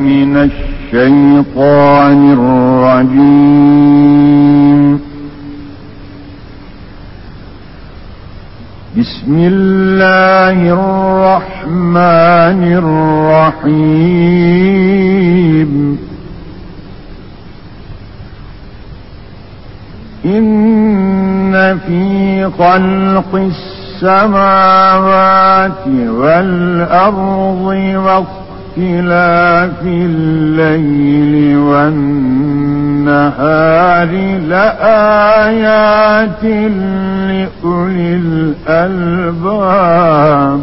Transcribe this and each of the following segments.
من الشيطان الرجيم. بسم الله الرحمن الرحيم. إن في خلق السماوات والأرض واختلاف الليل والنهار لآيات لأولي الألباب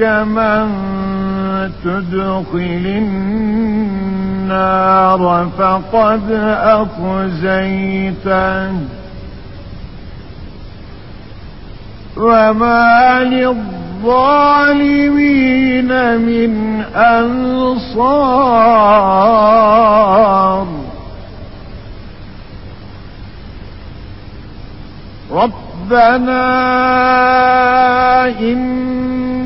إنك من تدخل النار فقد أخزيته وما للظالمين من أنصار. ربنا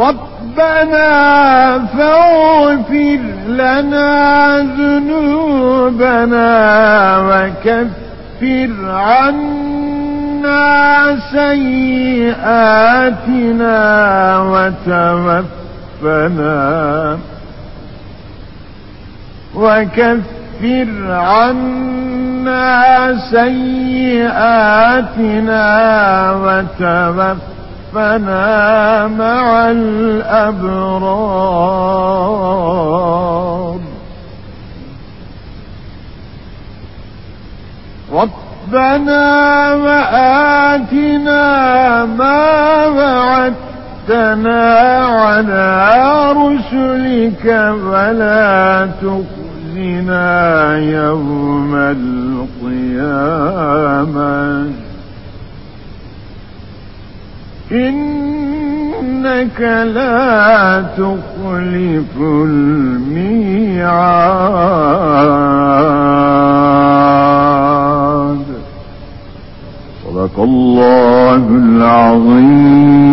ربنا فاغفر لنا ذنوبنا وكفر عنا سيئاتنا وتوفنا وكفر عنا سيئاتنا وتوفنا توفنا مع الأبرار ربنا وآتنا ما وعدتنا على رسلك ولا تخزنا يوم القيامة إنك لا تخلف الميعاد. صدق الله العظيم.